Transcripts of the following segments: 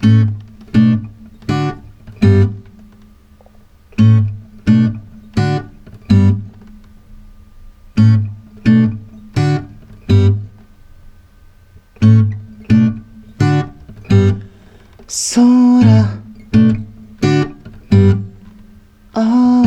空。ああ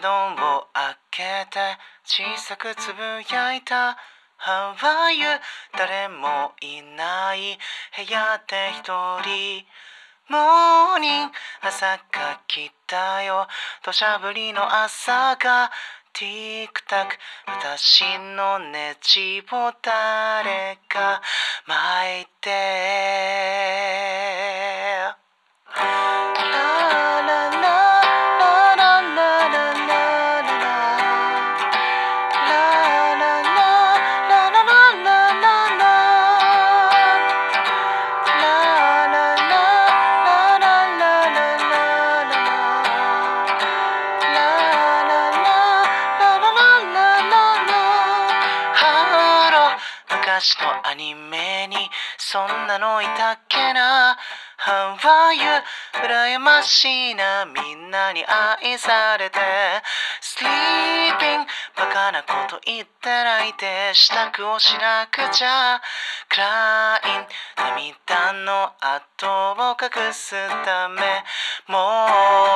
窓を開けて小さくつぶやいた。How are you? 誰もいない。部屋で一人。モーニング朝が来たよ。土砂降りの朝がティックタック。私のネジを誰か巻いて。ロー昔のアニメにそんなのいたっけな How are you? 羨ましいなみんなに愛されて Sleeping バカなこと言ってないで支度をしなくちゃ。Crying 涙の跡を隠すためも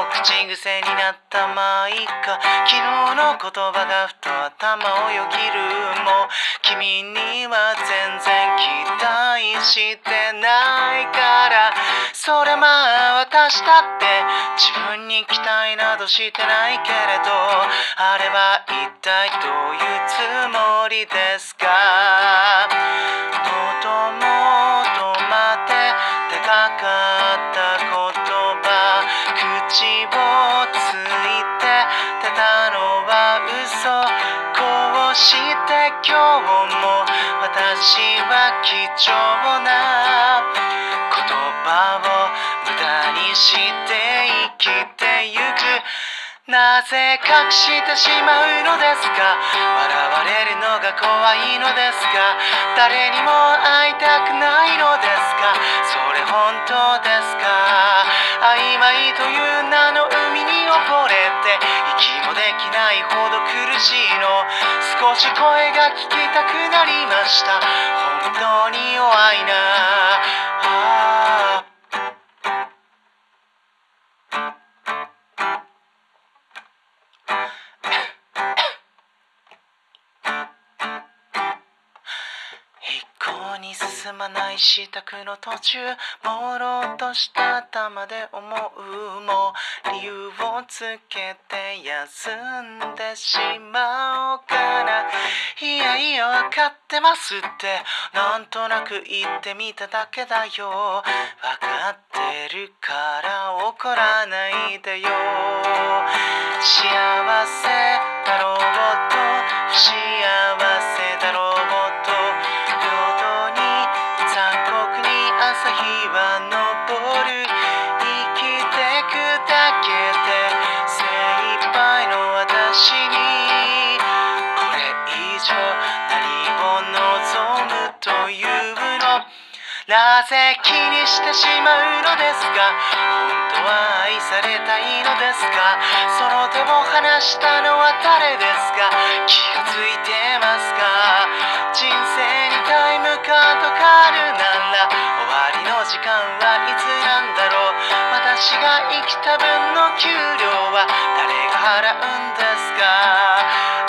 う口癖になったまいいか昨日の言葉がふと頭をよぎるもう君には全然期待してないから。それまあ私だって自分に期待などしてないけれど。あれは一体どういうつもりですか？喉元まで出かかった言葉。口をついて出たのは嘘。こうして今日も私は貴重な言葉を無駄にして生きてなぜ隠してしまうのですか？笑われるのが怖いのですか？誰にも会いたくないのですか？それ本当ですか？曖昧という名の海に溺れて息もできないほど苦しいの。少し声が聞きたくなりました。本当に弱いな。進まない支度の途中朦朧とした頭で思うも理由をつけて休んでしまおうかないやいや分かってますってなんとなく言ってみただけだよ。分かってるから怒らないでよ。幸せだろうと不幸せだろうなぜ気にしてしまうのですか？本当は愛されたいのですか？その手を離したのは誰ですか？気がついてますか？人生にタイムカードがあるなら終わりの時間はいつなんだろう？私が生きた分の給料は誰が払うんですか？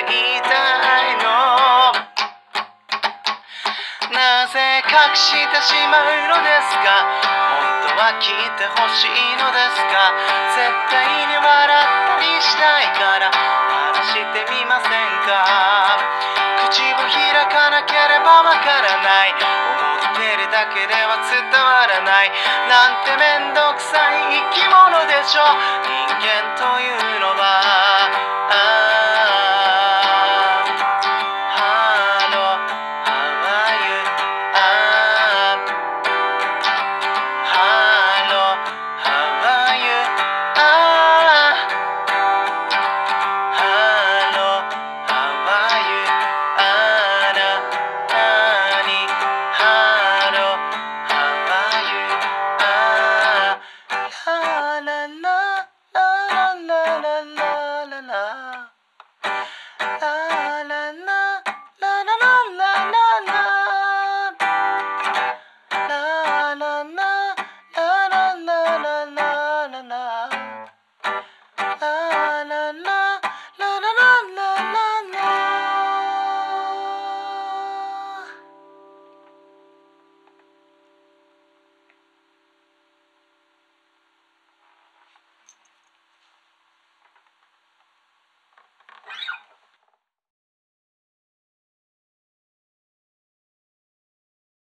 いたいの。なぜ隠してしまうのですか？本当は聞いてほしいのですか？絶対に笑ったりしたいから。話してみませんか？口を開かなければわからない。思ってるだけでは伝わらない。なんてめんどくさい生き物でしょ。人間というのは。